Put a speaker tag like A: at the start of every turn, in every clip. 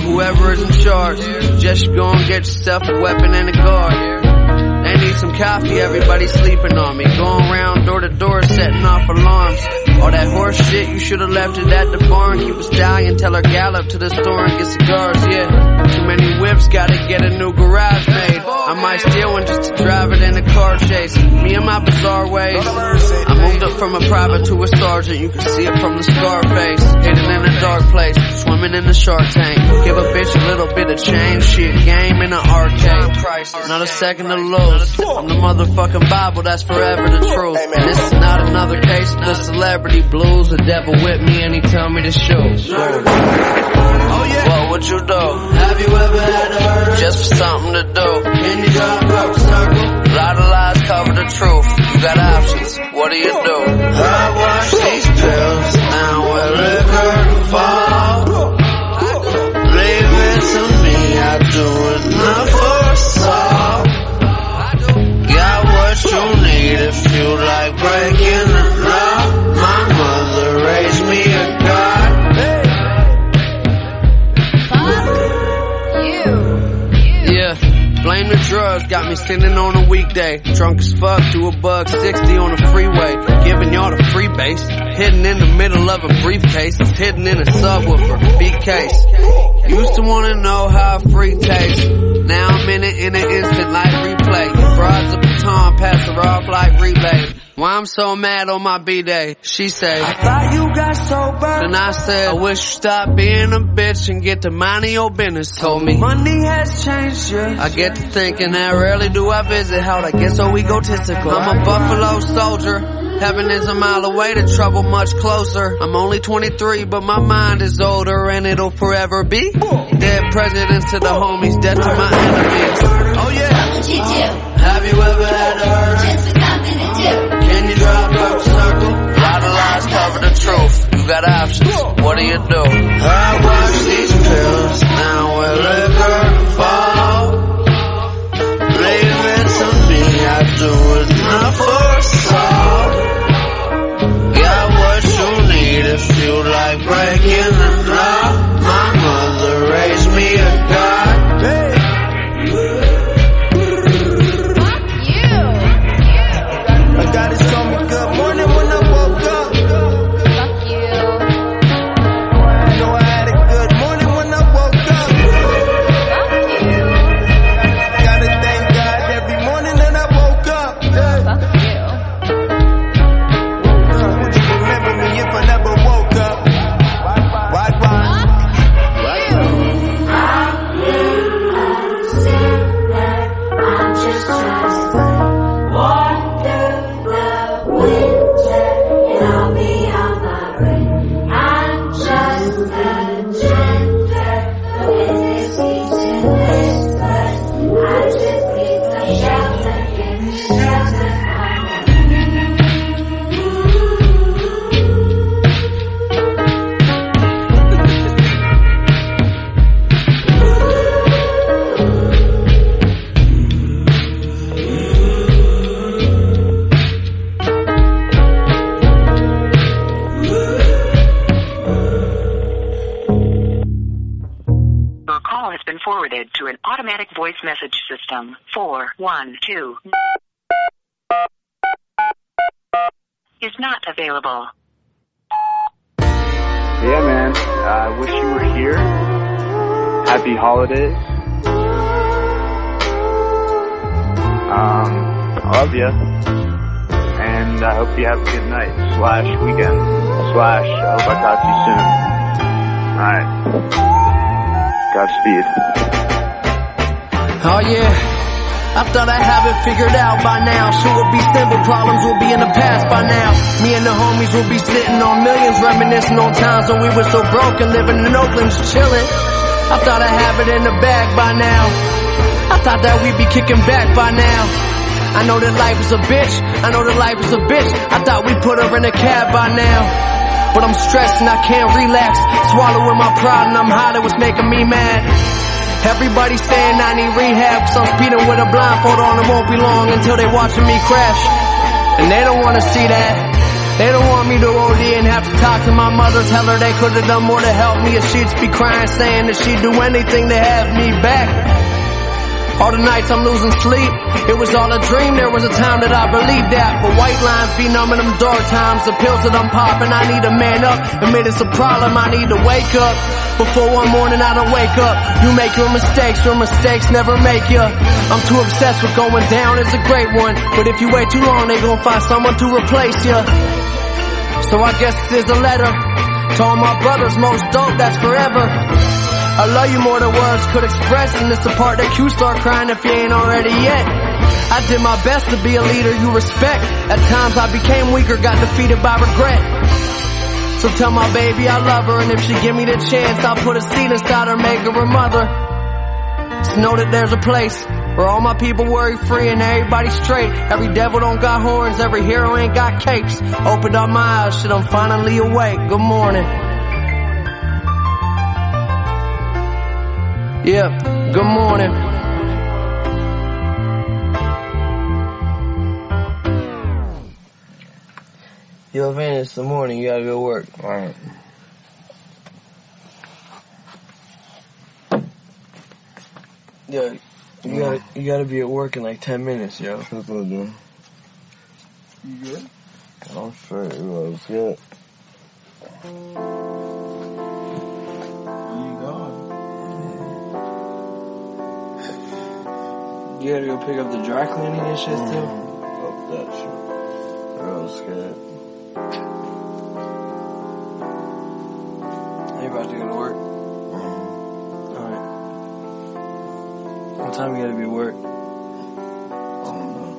A: whoever is in charge. Just go and get yourself a weapon and a guard. They need some coffee, everybody's sleeping on me. Going around door to door, setting off alarms. All that horse shit, you should've left it at the barn. Keep a dying, tell her gallop to the store and get cigars, yeah. Too many whips, gotta get a new garage made. I might steal one just to drive it in a car chase. Me and my bizarre ways. I moved up from a private to a sergeant, you can see it from the scar face. Hidden in a dark place, swimming in the shark tank. Give a bitch a little bit of change, shit, game in an arcade. Not a second to lose. I'm the motherfucking Bible, that's forever the truth. And this is not another case of the celebrity blues. The devil with me and he tell me to shoot. Oh yeah. What would you do? Have you ever a? Just for something to do. Lot of lies cover the truth. You got options. What do you do? Sitting on a weekday. Drunk as fuck, do a buck 60 on the freeway. Giving y'all the free base. Hidden in the middle of a briefcase. It's Hidden in a subwoofer, big case. Used to wanna know how a free tastes. Now I'm in it in an instant like replay. Broads a baton, pass her off like relay. Why I'm so mad on my B-day? She said, I thought you got sober. Then I said, I wish you stop being a bitch and get to minding your business. Told me, money has changed you. I get to thinking that rarely do I visit how I get so egotistical. I'm a Buffalo soldier. Heaven is a mile away, the trouble much closer. I'm only 23, but my mind is older and it'll forever be. Dead presidents to the homies, death to my enemies. Oh yeah.
B: What you do?
A: Have you ever had a hurt?
B: Do.
C: Automatic voice message system. 412 is not available.
D: Yeah, man. Uh, I wish you were here. Happy holidays. Um, I love you. And I hope you have a good night slash weekend slash I hope I talk to you soon. Alright. Godspeed.
A: Oh yeah. I thought I have it figured out by now. Sure would be simple, problems will be in the past by now. Me and the homies will be sitting on millions, reminiscing on times when we were so broken, living in Oakland, chilling. I thought I have it in the bag by now. I thought that we'd be kicking back by now. I know that life is a bitch. I know that life is a bitch. I thought we put her in a cab by now. But I'm stressed and I can't relax. Swallowing my pride and I'm hot, it was making me mad. Everybody saying I need rehab, cause I'm speeding with a blindfold on. It won't be long until they watching me crash. And they don't wanna see that.
E: They don't want me to OD and have to talk to my mother. Tell her they could've done more to help me. If she'd be crying, saying that she'd do anything to have me back. All the nights I'm losing sleep, it was all a dream. There was a time that I believed that. But white lines be numbing them dark times. The pills that I'm popping, I need to man up. Admit it's a problem, I need to wake up. Before one morning I don't wake up. You make your mistakes, your mistakes never make you. I'm too obsessed with going down as a great one. But if you wait too long, they gon' find someone to replace you. So I guess there's a letter to all my brothers, most dope, that's forever. I love you more than words could express, and it's the part that you start crying if you ain't already yet. I did my best to be a leader you respect. At times I became weaker, got defeated by regret. So tell my baby I love her, and if she give me the chance, I'll put a seed inside her, make her a mother. Just know that there's a place where all my people worry free and everybody straight. Every devil don't got horns, every hero ain't got capes. Opened up my eyes, shit, I'm finally awake. Good morning. Yeah, good morning. Yo, Van, it's the morning. You gotta go work.
F: Alright.
E: Yo, you gotta you gotta be at work in like ten minutes, yo.
F: What's gonna do?
E: You good?
F: Oh, I'm straight. It was good.
E: You gotta go pick up the dry cleaning and shit too. Mm-hmm.
F: Fuck that shit. I was scared.
E: You about to go to work? Mm-hmm. Alright. What time you gotta be at work?
F: I don't know.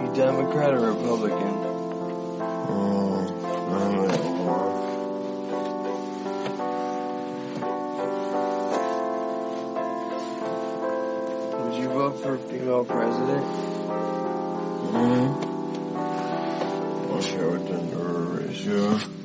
E: You Democrat or Republican? Vote for female president?
F: Mm. I'm sure it didn't ratio.